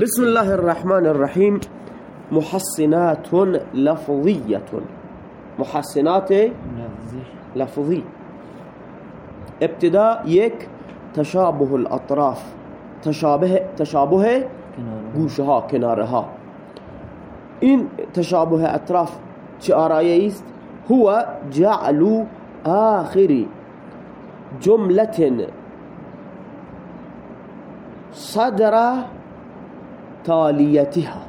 بسم الله الرحمن الرحیم محسنات لفظیت محسنات لفظی ابتدا یک تشابه الأطراف. تشابه تشابه گوشه ها کناره ها این تشابه اطراف چه آرایه است هو جعل آخر جملة صدر تالیتها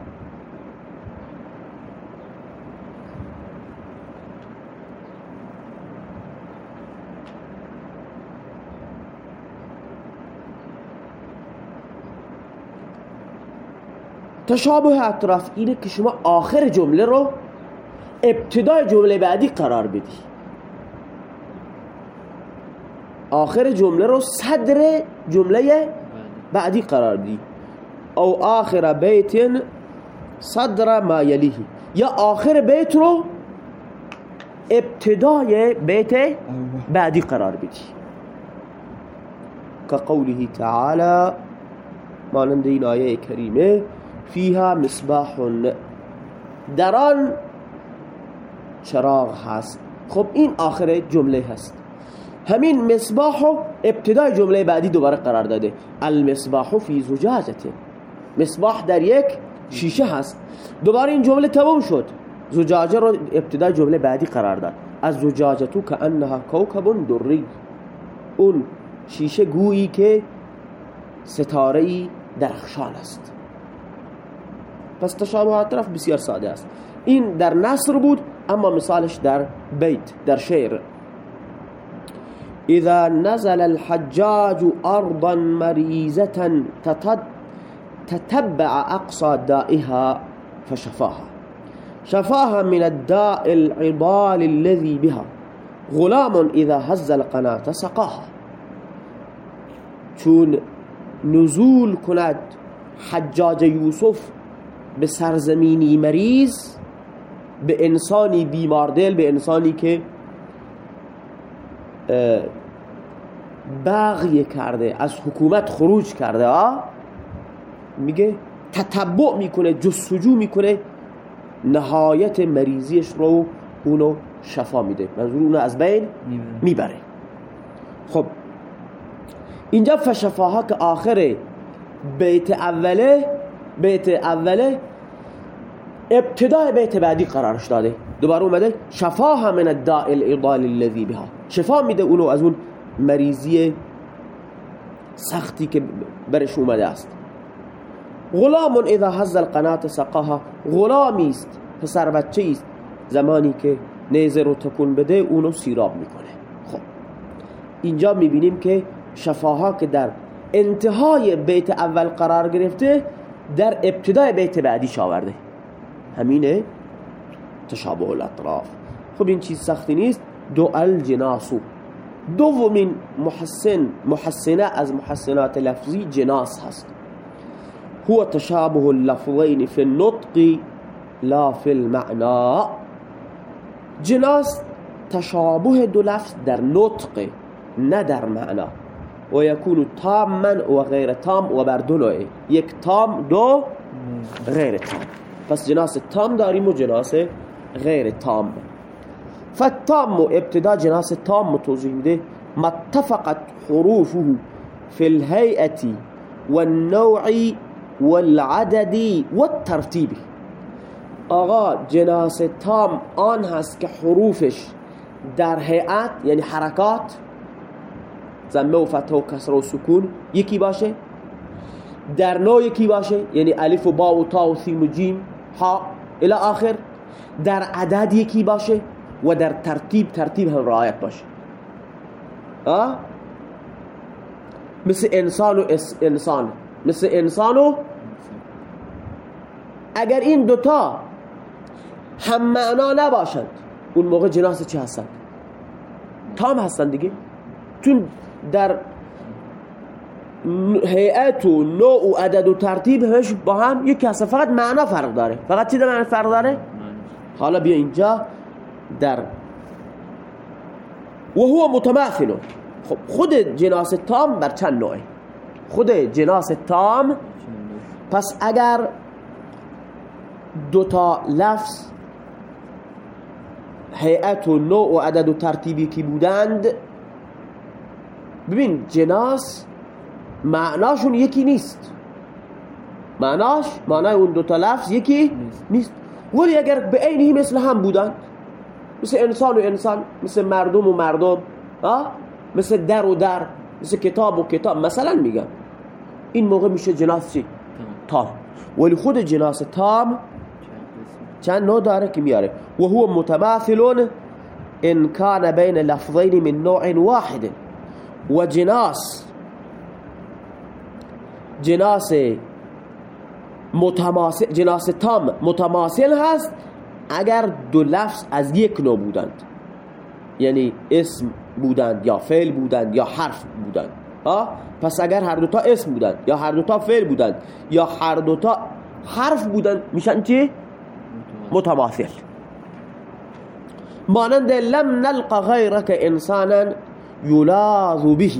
تشابه اطراف اینه که شما آخر جمله رو ابتدای جمله بعدی قرار بدی. آخر جمله رو صدر جمله بعدی قرار دی او آخر بیت صدر ما یلیه. یا آخر بیت رو ابتدای بیت بعدی قرار بدی. که قوله تعالی مانند این آیه کریمه فیها مصباح در آن چراغ هست. خب این آخر جمله هست. همین مصباح ابتدای جمله بعدی دوباره قرار داده. المصباح فی زجاجته. مصباح در یک شیشه هست. دوباره این جمله تموم شد. زجاجه رو ابتدای جمله بعدی قرار داد. از زجاجتو که انها کوکب دری اون شیشه گویی که ستاره درخشان است. پس تشابهات طرف بسیار ساده است. این در نصر بود اما مثالش در بیت در شعر. اذا نزل الحجاج ارضا مريزة تتبع اقصى دائها فشفاها. شفاها من الداء العضال الذي بها. غلام اذا هز القناة سقاها. چون نزول کند حجاج یوسف به سرزمینی مریض به انسانی بیماردل به انسانی که بغی کرده از حکومت خروج کرده آه؟ میگه تتبع می‌کنه جستجو می‌کنه نهایت مریضیش رو اونو شفا میده. منظور اونو از بین می‌بره. خب اینجا فشفاها که آخر بیت اوله بیت اوله ابتدای بیت بعدی قرارش داده. دوباره اومده شفاها من الداء العضال الذي بها. شفا میده اونو از اون مریضی سختی که برش اومده است. غلام اذا هز القنات سقاها غلامی است پسر بچه است. زمانی که نیزه رو تکون بده اونو سیراب می‌کنه. خب اینجا می‌بینیم که شفاها که در انتهای بیت اول قرار گرفته در ابتدای بیت بعدی آورده. همینه؟ تشابه الاطراف. خب این چیز سختی نیست. دو الجناسو دومین محسن محسنه از محسنات لفظی جناس هست. هو تشابه اللفظین في النطق لا في المعنى. جناس تشابه دو لفظ در نطق نه در معنا و یکون تاما و غیر تام و بر یک تام دو غیر تام. پس جناس تام داریم و جناس غیر تام. فالتام ابتدا جناس تام توضیح میده متفقت حروفه في الهيئة والنوع والعدد والترتیب. آقا جناس تام آن هست که حروفش در هیئت یعنی حرکات زمه و فتح و کسر و سکون یکی باشه. در نوع یکی باشه یعنی الف و با و تا و سین و جیم ها الى آخر. در عدد یکی باشه و در ترتیب ترتیب هم رعایت باشه. آه؟ مثل انسان و انسان. مثل انسان و اگر این دوتا هم معنا نباشند اون موقع جناس چی هستند تام هستند دیگه. چون در هیئت و نوع و عدد و ترتیب همش با هم یکی هست فقط معنا فرق داره. فقط چی در معنا فرق داره؟ حالا بیا اینجا در و هو متماثل. خب خود جناس تام بر چند نوعه؟ خود جناس تام پس اگر دوتا لفظ هیئت و نوع و عدد و ترتیبی که بودند. ببین جناس معناشون یکی نیست. معناش معنای اون دوتا لفظ یکی نیست. ولی اگر به عینی مثل هم بودن مثل انسان و انسان مثل مردم و مردم مثل در و در مثل کتاب و کتاب مثلا میگم. این موقع میشه جناس چی؟ تام. ولی خود جناس تام چند نوع داره که میاره. و هو متماثل ان کان بین لفظین من نوع واحد. و جناس. جناس متماثل جناس تام متماثل هست اگر دو لفظ از یک نوع بودند. یعنی اسم بودند یا فعل بودند یا حرف بودند. ها پس اگر هر دوتا اسم بودند یا هر دوتا فعل بودند یا هر دوتا حرف بودند میشن چی؟ متماثل مانند لم نلقى غیرک انسانا یلاذ به.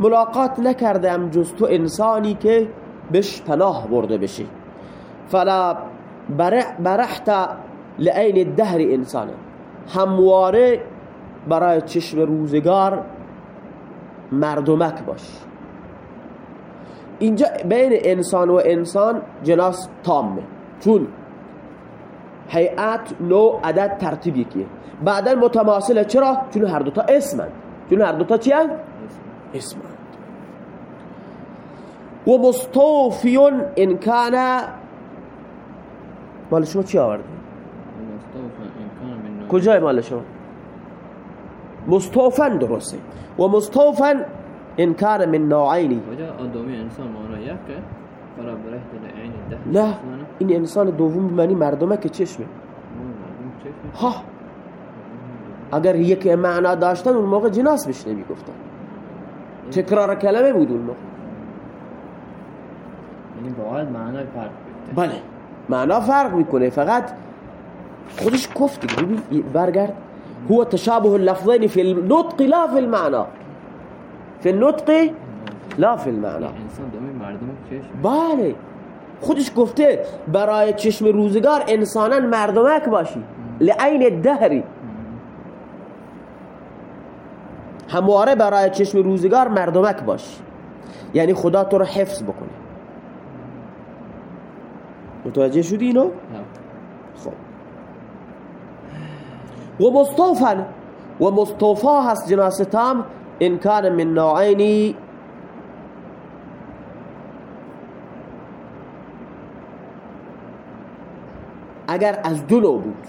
ملاقات نکردم جز تو انسانی که بش پناه برده بشی. فلا برحت لعین الدهر انسان همواره برای چشم روزگار مردمک باش. اینجا بین انسان و انسان جناس تامه. چون هیئت نوع عدد ترتیب یکیه بعدا متماثله چرا؟ چون هر دوتا اسمند چون هر دوتا چی هست؟ اسمند و مستوفیون ان کان مال شما چی آورده؟ کجای مال شما؟ مستوفن درسته و مستوفن ان کان من نوعینی کجا آدمی انسان مانا یک نه این انسان دوم معنی مردمه که چشمه. ها. اگر یک معنا داشتن اون موقع جناس بهش نمی‌گفتن. تکرار کلمه بود اون موقع. یعنی باید معنا فرق بله. معنا فرق می‌کنه. فقط خودش گفت برگرد. هو تشابه اللفظين في النطق لا في المعنى في النطق لا في المعنى انسان دومی مردم چشم بله. خودش گفته برای چشم روزگار انسانا مردمک باشی. لعین دهری همواره برای چشم روزگار مردمک باش یعنی خدا تو رو حفظ بکنه. متوجه شدی اینو؟ خب. و مصطفى و مصطفى هست جناس تام ان کان من نوعینی اگر از دو نوع بود.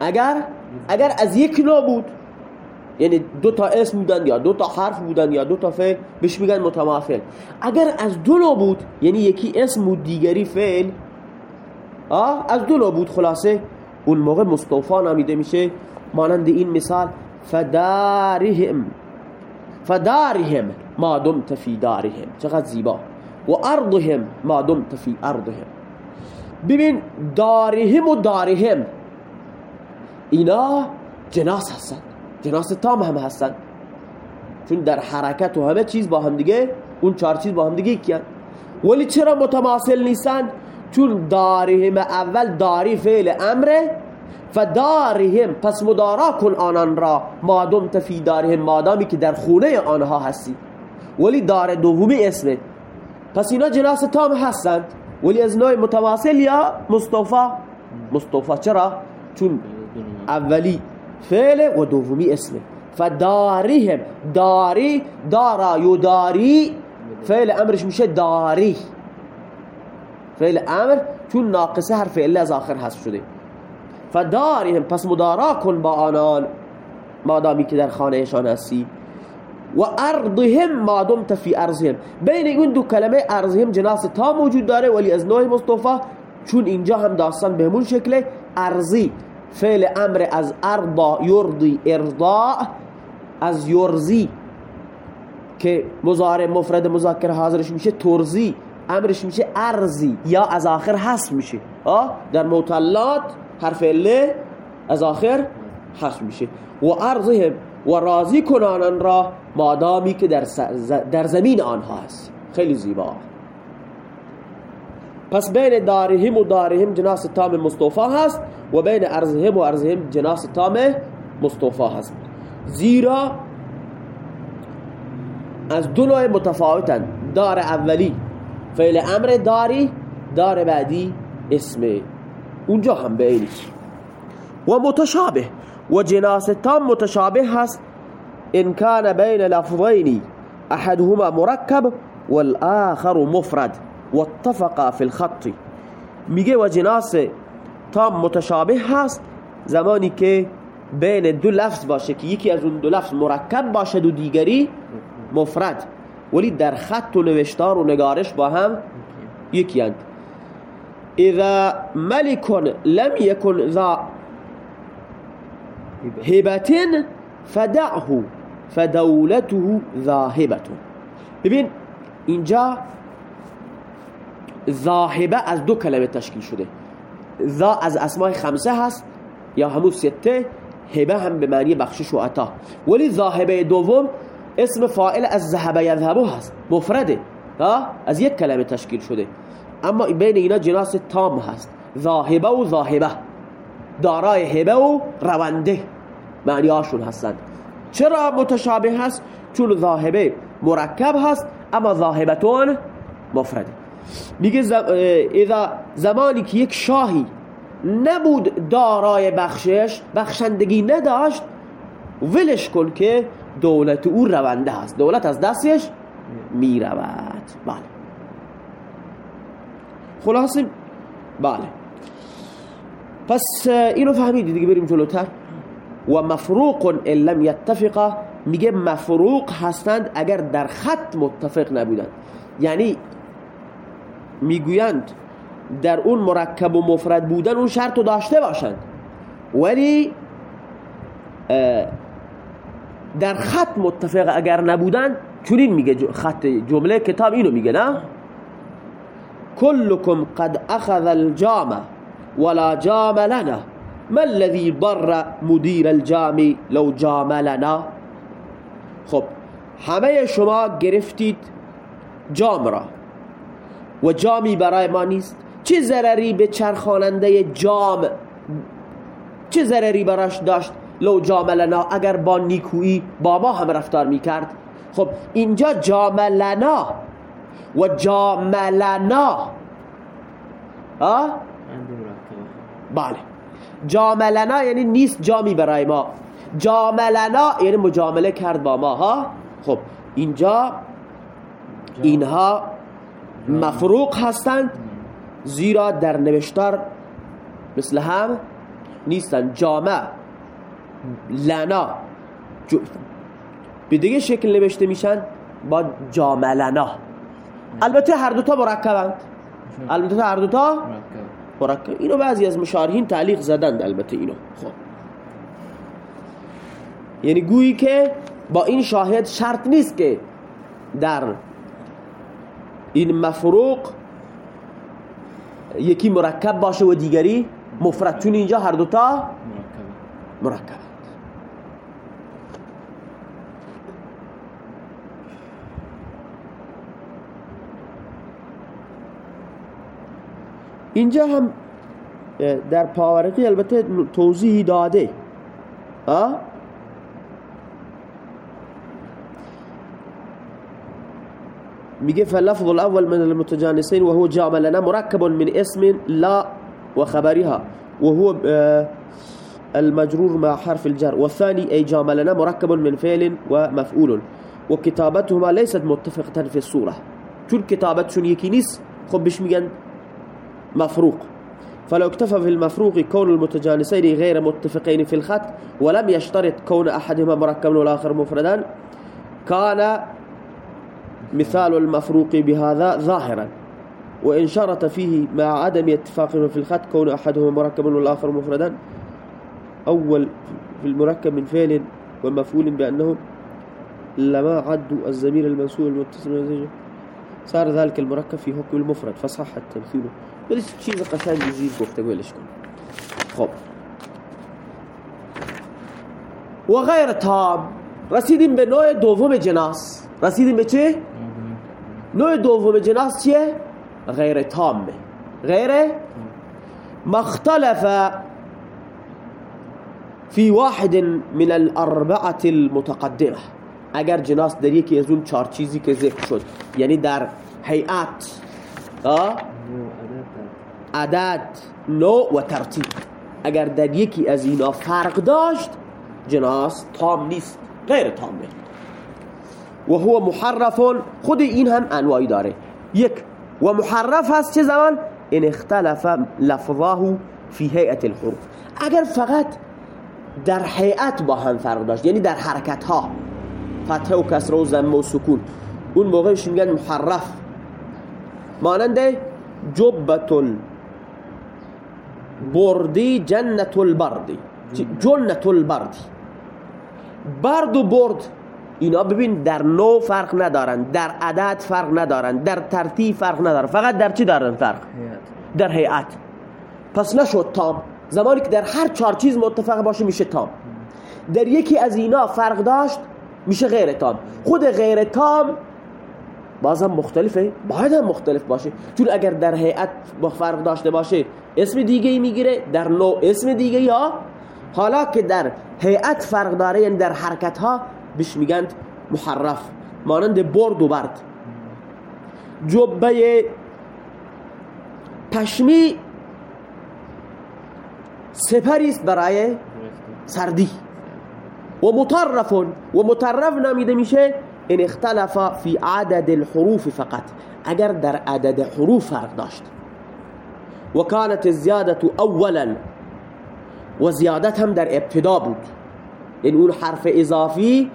اگر اگر از یک نوع بود یعنی دو تا اسم بودن یا دو تا حرف بودن یا دو تا فعل بهش میگن متماثل اگر از دو نوع بود یعنی یکی اسم و دیگری فعل آه از دو نوع بود خلاصه اون موقع مصطفا نامیده میشه مانند این مثال فدارهم فدارهم ما دمت فی دارهم چقدر زیبا. و ارضهم ما دمت فی ارضهم ببین دارهم و دارهم. اینا جناس هستن. جناس تام هم هستن. چون در حرکت و همه چیز با هم دیگه اون چهار چیز با هم دیگه کیان ولی چرا متماثل نیستن؟ چون دارهم اول داری فعل امره فدارهم پس مدارا کن آنان را. مادم تفی دارهم مادامی که در خونه آنها هستی. ولی دار دومی اسمه. پس اینا جناس تام هستند. ولی از نوع متواصل یا مصطفى مصطفى چرا؟ چون اولی فعل و دومی اسمه فدارهم داری دارا یداری فعل امرش میشه داری. فعل امر چون ناقصه هر فعل از آخر حذف شده. فدارهم پس مدارا کن با آنان. مادامی که در خانهشان هستی. و ارضهم ما دمت فی ارضهم بین این دو کلمه ارضهم جناس تا موجود داره ولی از نوع مصطفى چون اینجا هم داستان به همون شکله ارضی. فعل امر از ارضا یرضی ارضاء از یرزی که مضارع مفرد مذکر حاضرش میشه ترزی امرش میشه ارزی یا از آخر حذف میشه. در مطلات حرف ل از آخر حذف میشه. و ارضهم و راضی کنانن را مادامی که در, در زمین آنها هست خیلی زیبا. پس بین دارهم و دارهم جناس تام مصطفى هست و بین ارزهم و ارزهم جناس تام مصطفى هست. زیرا از دو نوع متفاوتن. دار اولی فعل امر داری دار بعدی اسمه اونجا هم بینی و متشابه. و جناس تام متشابه هست. ان كان بين لفظين احدهما مركب والآخر مفرد. واتفقا في الخط. میگه و جناس تام متشابه هست زمانی که بین دو لفظ باشه که یکی از اون دو لفظ مرکب باشه و دیگری مفرد. ولی در خط و نوشتار و نگارش با هم یکی هند اذا ملك لم يكن ذا هبة فدعه فدولته ذاهبة. ببین اینجا ذاهبه از دو کلمه تشکیل شده. ذا از اسماء خمسه هست یا همون سته هبه هم به معنی بخشش و عطا. ولی ذاهبه دوم اسم فاعل از ذهبه یذهبه هست مفرده. از یک کلمه تشکیل شده. اما بین اینا جناس تام هست. ذاهبه و ذاهبه. دارای هبه و رونده. معنی هاشون هستند. چرا متشابه هست؟ چون ذاهبه مرکب هست اما ذاهبتون مفرده. میگه اذا زمانی که یک شاهی نبود دارای بخشش بخشندگی نداشت ولش کن که دولت او رونده هست دولت از دستش می‌رود. بله. خلاصه بله. پس اینو فهمیدی دیگه بریم جلوتر؟ و مفروق ان لم يتفقا میگه مفروق هستند اگر در خط متفق نبودند. یعنی می‌گویند در اون مرکب و مفرد بودن اون شرط رو داشته باشند. ولی در خط متفق اگر نبودن چونین میگه خط جمله کتاب اینو میگه نه؟ كلكم قد اخذ الجام ولا جام لنا. ما الذي ضر مدير الجام لو جام لنا؟ خب همه شما گرفتید جام را. و جامی برای ما نیست. چه ضرری به چرخاننده جام چه ضرری براش داشت لو جاملنا اگر با نیکویی با ما هم رفتار می‌کرد. خب اینجا جاملنا و جاملنا آه؟ بله. جاملنا یعنی نیست جامی برای ما. جاملنا یعنی مجامله کرد با ما ها؟ خب اینجا اینها مفروق هستند زیرا در نوشتار مثل هم نیستن جامع لنا به دیگه شکل نوشته میشن با جامع لنا البته هر دوتا مرکبند. البته هر دوتا مرکب اینو بعضی از مشارحین تعلیق زدند البته اینو. خب. یعنی گویی که با این شاهد شرط نیست که در این مفروق یکی مرکب باشه و دیگری مفرد. چون اینجا هر دوتا مرکب. اینجا هم در پاورقی البته توضیحی داده. میگه فاللفظ الأول من المتجانسين وهو جامع لنا مركب من اسم لا وخبرها وهو المجرور مع حرف الجر والثاني أي جامع لنا مركب من فعل ومفعول وكتابتهما ليست متفقة في الصورة. چون كتابتشون يكي نيس خب بش مفروق. فلو اكتفى في المفروق كون المتجانسين غير متفقين في الخط ولم يشترط كون أحدهما مركبا والآخر مفردا كان مثال المفروق بهذا ظاهرا. وإن شرط فيه مع عدم اتفاقهم في الخط كون أحدهما مركبا والآخر مفردا أول في المركب من فعل ومفعول بأنه لما عدوا الزمير المنسوب المتصل صار ذلك المركب في حكم المفرد فصح التمثيل. ولی چیز قشنگی زیر گفته ولش کن. خب. و غیر تام. رسیدیم به نوع دوم جناس. رسیدیم به چه؟ نوع دوم جناس چیه؟ غیر تامه. غيره ما اختلف في واحد من الاربعه المتقدمه اگر جناس در یکی از اون چهار چیزی که ذکر شد یعنی در هیئت عدد نوع و ترتیب. اگر در یکی از اینا فرق داشت جناس تام نیست غیر تامه و هو محرف خود این هم انواعی داره. یک و محرف هست چه زمان؟ ان اختلف لفظه فی هیئت الحروف اگر فقط در هیئت با هم فرق داشت یعنی در حرکت ها فتح و کسره و زمه و سکون. اون موقعش میگن محرف. مانند جبت بردی جنت البردی جنت البردی برد و برد اینا ببین در نوع فرق ندارن در عدد فرق ندارن در ترتیب فرق ندارن. فقط در چی دارن فرق؟ در هیئت پس نشد تام. زمانی که در هر چهار چیز متفق باشه میشه تام. در یکی از اینا فرق داشت میشه غیر تام. خود غیر تام بازم مختلفه. باید هم مختلف باشه. چون اگر در هیئت با فرق داشته باشه اسم دیگه ای می‌گیره. در نوع اسم دیگه یا حالا که در هیئت فرق داره یعنی در حرکت ها بهش میگن محرف. مانند برد و برد. جبه پشمی سپری است برای سردی. و مطرف و مطرف نامیده میشه إن اختلف فی عدد الحروف فقط. اگر در عدد حروف فرق داشت. و کانت زیادت اولا و زیادت هم در ابتدا بود. این اون حرف اضافی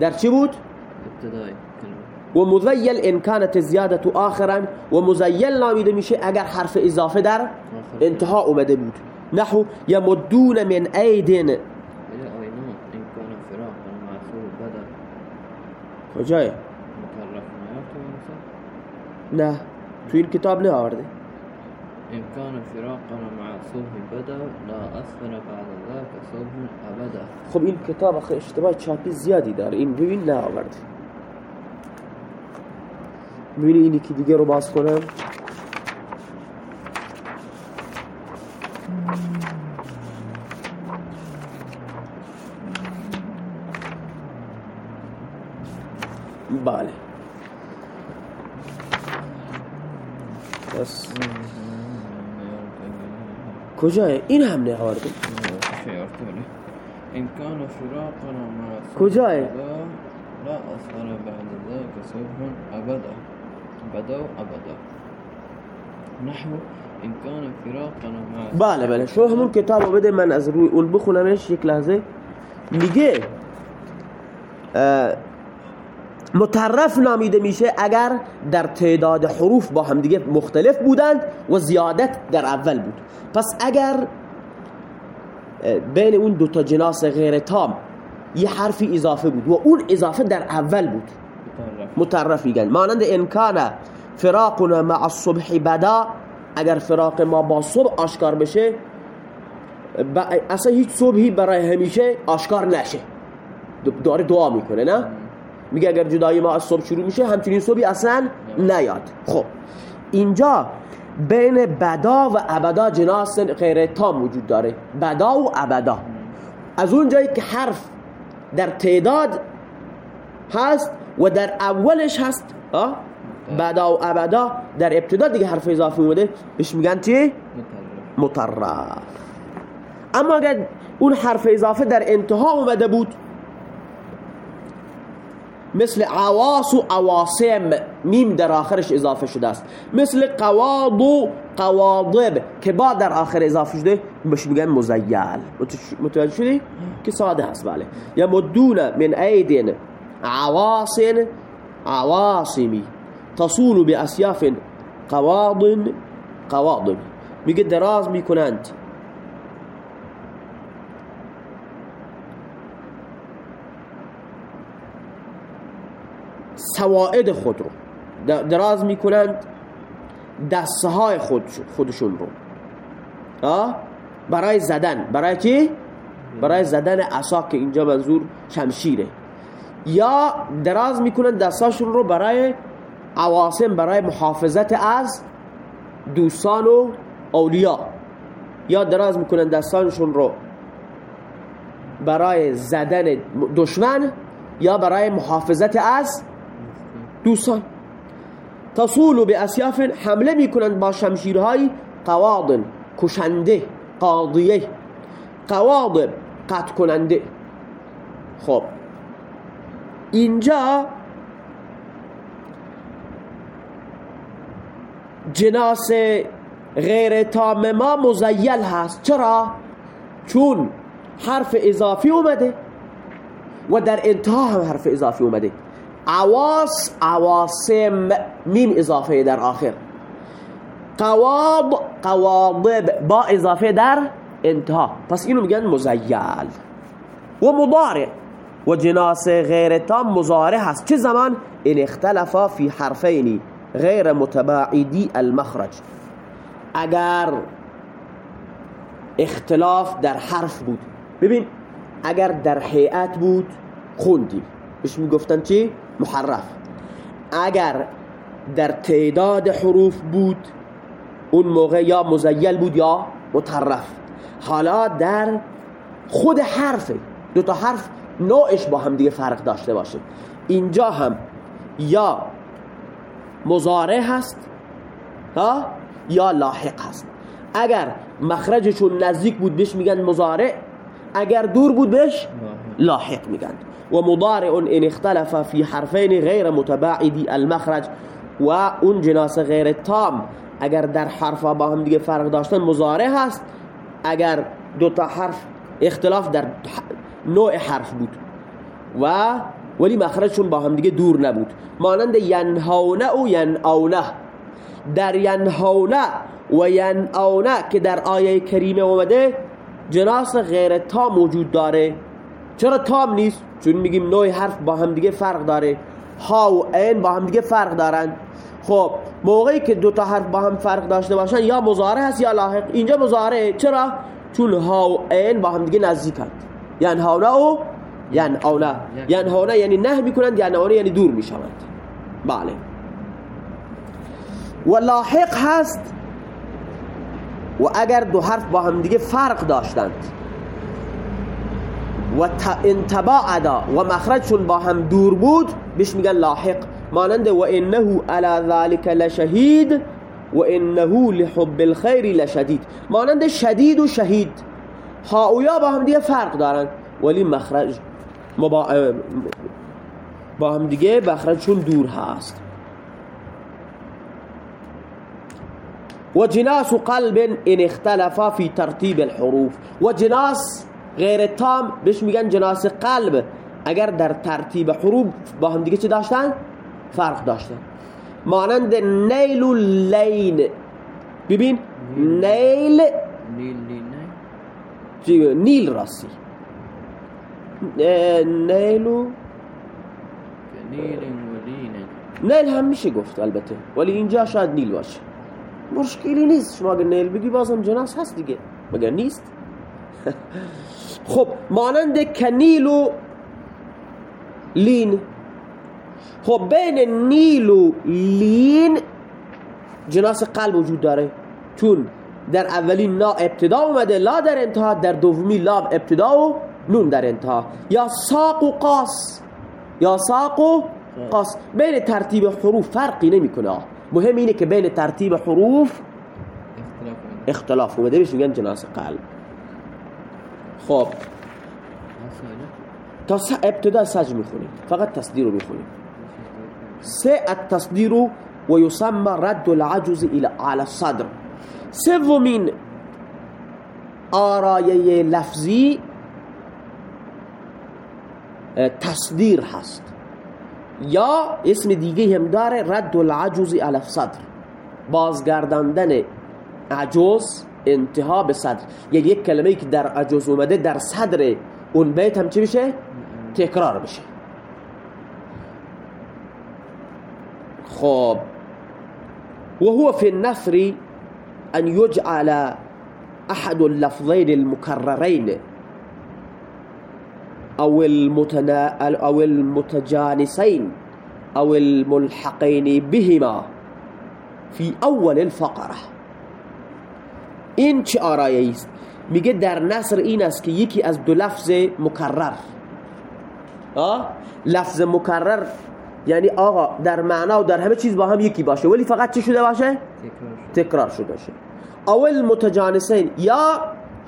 در چی بود؟ ابتدای و مذیل إن کانت زیادت آخرا و مزیل نامیده میشه اگر حرف اضافه در انتها اومده بود. نحو یمدون من ایدن کجای؟ نه تو این کتاب نه آورده. إن كان فراقا مع صلح بدل لا أسفل بعد ذاك صلح أبدا خب این کتاب آخه اشتباه چاپی زیادی داره. این ببین نه آورده. ببینی اینی که دیگه رو باز کنم. بله. بس. کجای؟ این هم نه آورده شيء أرتولي إن كان فراقا مع؟ بدل لا أسفل بعد ذاك صلح أبدا بدو أبدا نحو إن كان فراقا مع بله بله. شما همون کتاب رو بده من از روی اون بخونمش یک لحظه. میگه مترف نامیده میشه اگر در تعداد حروف با هم دیگه مختلف بودند و زیادت در اول بود. پس اگر بین اون دوتا جناس غیر تام یه حرفی اضافه بود و اون اضافه در اول بود. مترف میگن. مانند امکان فراقنا مع الصبح بدا اگر فراق ما با صبح آشکار بشه. اصلا هیچ صبحی برای همیشه آشکار نشه. داره دعا می‌کنه نه؟ میگه اگر جدایی ما از صبح شروع میشه همچنین صبحی اصلا نیاد. خب اینجا بین بدا و ابدا جناس غیر تام وجود داره. بدا و ابدا. از اون جایی که حرف در تعداد هست و در اولش هست آه؟ بعدا و ابدا در ابتدا دیگه حرف اضافه اومده. بهش میگن چی؟ مطرف. اما اگر اون حرف اضافه در انتها اومده بود مثل عواس و عواصم میم در آخرش اضافه شده است. مثل قواض و قواضب که با در آخر اضافه شده بهش میگن مزیل. متوجه شدی؟ که ساده هست بله. یمدون من ایدین عواص عواصمی. تصول به اسیاف قواض قواضب. میگه دراز می‌کنند. سواعد خود رو. دراز می‌کنند دسته های خود خودشون رو؟ برای زدن. برای چی؟ برای زدن عصا که اینجا منظور شمشیره. یا دراز می‌کنند دستاشون رو برای عواصم برای محافظت از دوستان و اولیا. یا دراز می‌کنن دستانشون رو برای زدن دشمن یا برای محافظت از دوستان تصول به اسیاف حمله می‌کنند با شمشیرهای قواض کشنده قاضیه قواض قطع کننده خب اینجا جناس غیر تام ما مزیل هست. چرا؟ چون حرف اضافی اومده و در انتها هم حرف اضافی اومده. عواس عواسم میم اضافه در آخر. قواض قواضب با اضافه در انتها. پس اینو میگن مزیل. و مضارع. و جناس غیر تام مضارع هست. چه زمان؟ این اختلفا فی حرفینی غیر متباعدی المخرج. اگر اختلاف در حرف بود. ببین اگر در هیئت بود خوندیم. بهش می‌گفتن چی؟ محرف. اگر در تعداد حروف بود اون موقع یا مزیل بود یا مترف. حالا در خود حرف دو تا حرف نوعش با هم دیگه فرق داشته باشه. اینجا هم یا مزارع هست ها؟ یا لاحق هست. اگر مخرجشون نزدیک بود بهش میگن مزارع اگر دور بود بهش لاحق میگن و مضارع ان اختلف فی حرفین غیر متباعدی المخرج و اون جناس غیر تام. اگر در حرف با هم دیگه فرق داشتن مزارع هست. اگر دو تا حرف اختلاف در نوع حرف بود. و ولی مخرجشون با هم دیگه دور نبود. مانند ینهونه و ینعونه در ینهونه و ینعونه که در آیه کریمه اومده جناس غیر تام وجود داره. چرا تام نیست؟ چون میگیم نوع حرف با هم دیگه فرق داره. ها و این با هم دیگه فرق دارن. خب موقعی که دو تا حرف با هم فرق داشته باشن یا مضارع هست یا لاحق. اینجا مضارع چرا؟ چون ها و این با هم دیگه نزدیکند. یعنی هاونه و یعنی اونا یعنی هاونه یعنی نه می‌کنند یعنی اونا یعنی دور می‌شوند. بله. و لاحق هست و اگر دو حرف با هم دیگه فرق داشتند و انتباعدا. و مخرجشون با هم دور بود. بهش میگن لاحق. مانند و انه على ذلك لشهید و انه لحب الخیر لشدید مانند شدید و شهید هاویا با هم دیگه فرق دارن. ولی مخرج با هم دیگه مخرجشون دور هست. و جناس قلب إن اختلفا في ترتیب الحروف. و جناس غیر تام بهش میگن جناس قلب. اگر در ترتیب حروف با هم دیگه چه داشتن؟ فرق داشتن مانند نیل و لین ببین نیل نیل راسی. نیل و نیل هم میشه گفت البته. ولی اینجا شاید نیل باشه. مشکلی نیست. شما اگر نیل بگی بازم جناس هست دیگه. مگر نیست؟ خب مانند کنیل و لین. خب بین نیل و لین جناس قلب وجود داره. چون در اولین نا ابتدا اومده لا در انتها در دومی لام ابتدا و نون در انتها. یا ساق و قاس. یا ساق و قاس. بین ترتیب حروف فرقی نمی‌کنه. مهم اینه که بین ترتیب حروف اختلاف اومده. بهش میگن جناس قلب. خب. تا ابتدا سج می‌خونیم. فقط تصدیر رو می‌خونیم. سه التصدیر و یسمى رد العجز الى على الصدر. سومین آرایه لفظی تصدیر هست. یا اسم دیگه هم داره رد العجز على الصدر. بازگرداندن عجز. انتها صدر. یعنی یک کلمه که در عجز اومده در صدر اون بیت هم چی بشه؟ تکرار بشه خب. وهو في النثر أن يجعل أحد اللفظين المكررين أو, المتنا أو المتجانسين أو الملحقين بهما في أول الفقرة. این چه آرایه است میگه در نصر این است که یکی از دو لفظ مکرر آه؟ لفظ مکرر یعنی آقا در معنا و در همه چیز با هم یکی باشه ولی فقط چه شده باشه؟ تکرار شد تکرار شده باشه اول متجانسین یا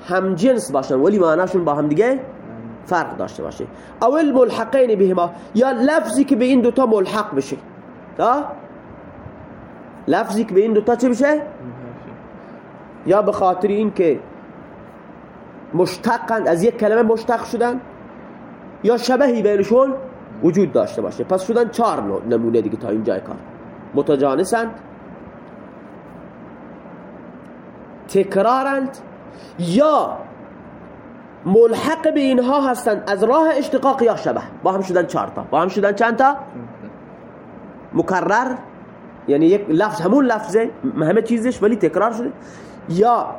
هم جنس باشن ولی معناشون با هم دیگه فرق داشته باشه اول ملحقین بهما یا لفظی که به این دوتا ملحق بشه؟ لفظی که به این دوتا چه بشه؟ یا به خاطر این که مشتقند از یک کلمه مشتق شدن یا شبهی بینشون وجود داشته باشه. پس شدن چهار نمونه دیگه تا اینجای کار. متجانسند تکرارند یا ملحق به اینها هستند از راه اشتقاق یا شبه. با هم شدن چهار تا. با هم شدن چند تا؟ مکرر یعنی یک لفظ همون لفظه همه چیزش ولی تکرار شده. یا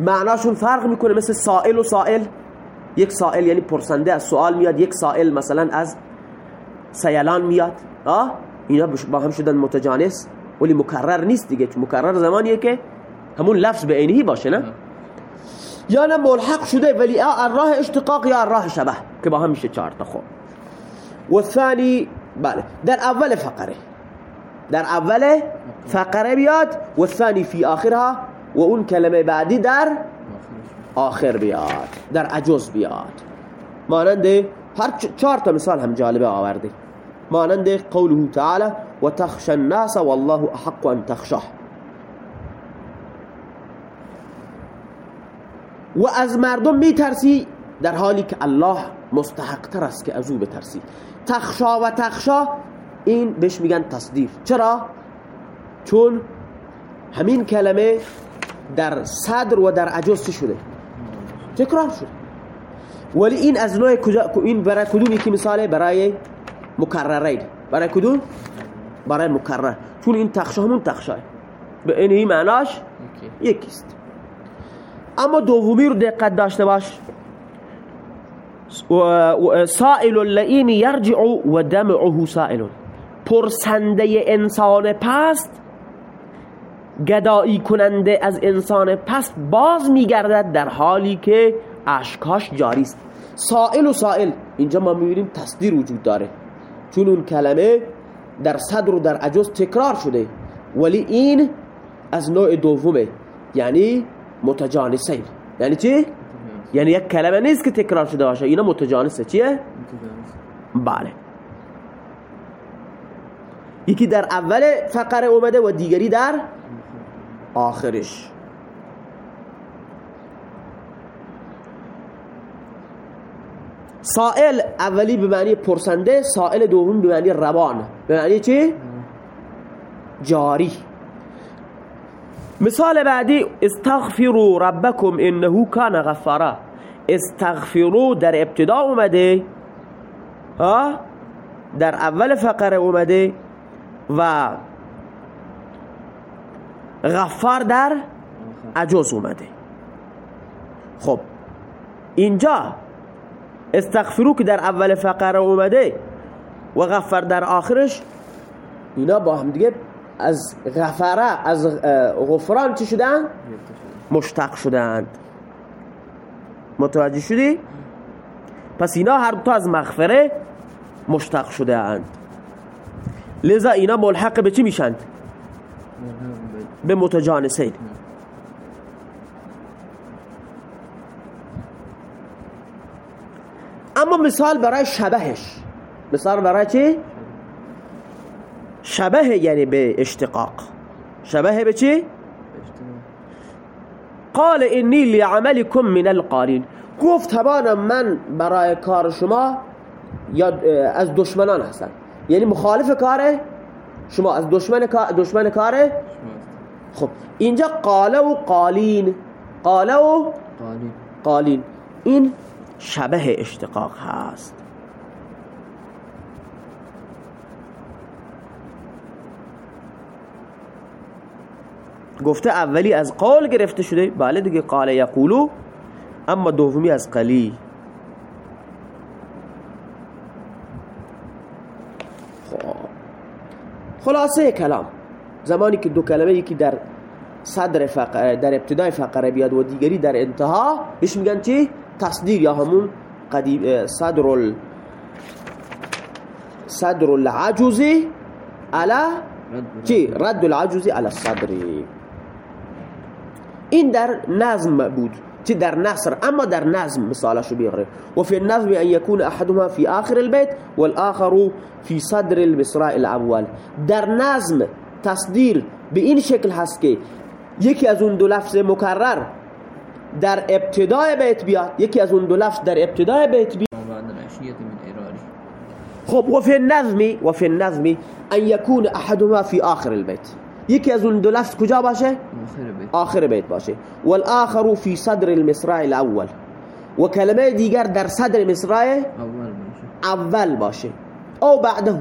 معناشون فرق می‌کنه مثل سائل و سائل. یک سائل یعنی پرسنده از سوال میاد یک سائل مثلا از سیلان میاد. آه؟ اینا با هم شدن متجانس ولی مکرر نیست دیگه چون مکرر زمانیه که همون لفظ به عینی باشه نه؟ یا نه ملحق شده ولی راه اشتقاق یا راه شبه که با هم میشه چهار تا خب. و ثانی بله در اول فقره. در اول فقره بیاد و ثانی فی آخرها و اون کلمه بعدی در آخر بیاد در عجز بیاد. مانند هر چهار تا مثال هم جالبه آورده. مانند قوله تعالی و تخش الناس والله احق ان تخشاه. و از مردم میترسی در حالی که الله مستحق تر است که از او بترسی. تخشا و تخشا این بهش میگن تصدیر چرا؟ چون همین کلمه در صدر و در عجز شده؟ تکرار شده. ولی این از نوع کجا این برای کدوم یکی مثاله؟ برای مکرره برای کدوم؟ برای مکرر. چون این تخشا همون تخشاه. به این معناش یکی یکیست. اما دومی رو دقت داشته باش. سائل اللئیم یرجع و دمعه سائل پرسنده انسان پست گدایی کننده از انسان پست باز میگردد در حالی که اشکاش جاری است. سائل و سائل اینجا ما می‌بینیم تصدیر وجود داره. چون اون کلمه در صدر و در عجز تکرار شده. ولی این از نوع دومه یعنی متجانسین. یعنی چی؟ یعنی یک کلمه نیست که تکرار شده باشه. اینا متجانسه. چیه؟ بله. یکی در اول فقره اومده و دیگری در آخرش. سائل اولی به معنی پرسنده سائل دوم به معنی روان. به معنی چی؟ جاری. مثال بعدی استغفروا ربکم انه کان غفارا. استغفروا در ابتدا اومده. ها؟ در اول فقره اومده. و غفار در عجز اومده خب اینجا استغفرو که در اول فقره اومده و غفر در آخرش اینا با هم دیگه از غفره از غفران چی شدن؟ مشتق شدند متوجه شدی؟ پس اینا هر دو از مغفره مشتق شده اند لذا اینا ملحق به چی میشند؟ به متجانسین اما مثال برای شبهش مثال برای چی؟ شبه یعنی به اشتقاق شبه به چی؟ قال انی لعملکم من القالین گفت تماما من برای کار شما یا از دشمنان هستم یعنی مخالف کاره؟ شما از دشمن دشمن کاره؟ خب اینجا قاله و قالین. قاله و قالی قالین. این شبه اشتقاق هست. گفته اولی از قول گرفته شده. بله دیگه قال یقولو. اما دومی از قلی خب. خلاصه کلام. زمانی که دو کلمه یکی در صدر فقره در ابتدای فقره بیاد و دیگری در انتها بهش میگن چی؟ تصدیر یا همون قدیم صدر ال صدر العجز على چی؟ رد العجز على الصدر. این در نظم بود. چی در نصر أما در نظم مثالشو بیاره و فی النظم أن یکون أحدهما فی آخر البيت والآخر فی صدر المصراع الأول در نظم تصدیر به این شکل هست که یکی از اون دو لفظ مکرر در ابتدای بیت بیاد یکی از اون دو لفظ در ابتدای بیت بیاد خب و فی النظم و فی النظم أن یکون أحدهما فی آخر البيت. یکی از اون دو لفظ کجا باشه؟ آخر بیت. باشه. والآخر فی صدر المصرع الاول و کلمه دیگر در صدر مصرع اول باشه. او بعده.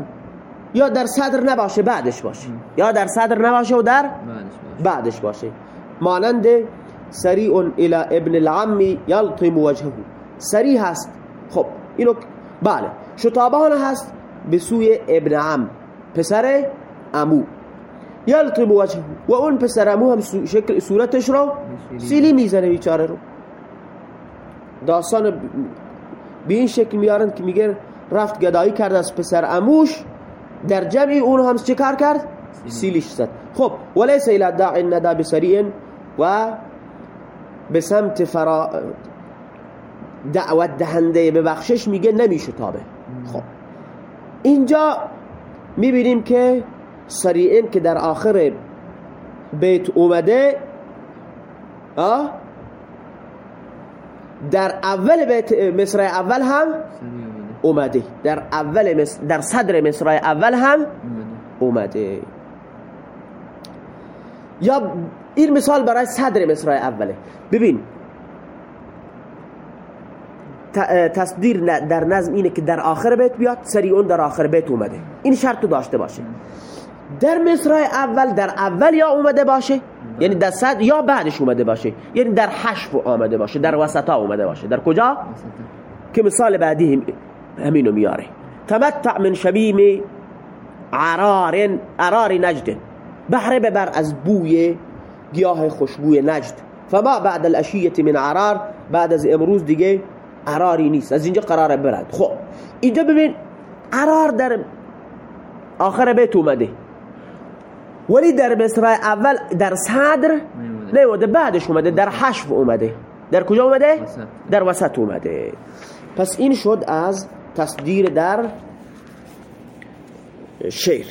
یا در صدر نباشه بعدش باشه. یا در صدر نباشه و در بعدش باشه. مانند سریع الى ابن العم یلطم وجهه. سریع هست. خب اینو بله. شتابان هست به سوی ابن عم پسر امو یلطم وجهه. و اون پسر امو هم شکل صورتش رو سیلی می‌زنه بیچاره رو. داستان به این شکل میارن که میگه رفت گدایی کرد از پسر اموش در جمعی اون هم چه کار کرد؟ سیلیش زد. خب ولیس الى داع ندا بسریع و به سمت فرا دعوت دهنده به بخشش میگه نمیشه تابه خب. اینجا می‌بینیم که سریعین که در آخر بیت اومده آه در اول بیت مصرع اول هم اومده. در اول در صدر مصرع اول هم اومده. یا این مثال برای صدر مصرع اوله. ببین تصدیر در نظم اینه که در آخر بیت بیاد سریعون در آخر بیت اومده. این شرط داشته باشه. در مصرع اول در اول یا اومده باشه؟ یعنی در صد یا بعدش اومده باشه؟ یعنی در حشف آمده باشه در وسطا اومده باشه. در کجا؟ که مثال بعدی همینو میاره. تمتع من شبیم عرار عرار نجد. بحر ببر از بوی گیاه خوشبوی نجد. فما بعد الاشیه من عرار بعد از امروز دیگه عراری نیست. از اینجا قرار برد. خب اینجا ببین عرار در آخر بیت اومده. ولی در مصرع اول در صدر نیومده. بعدش اومده در حشف اومده. در کجا اومده؟ در وسط اومده. پس این شد از تصدیر در شعر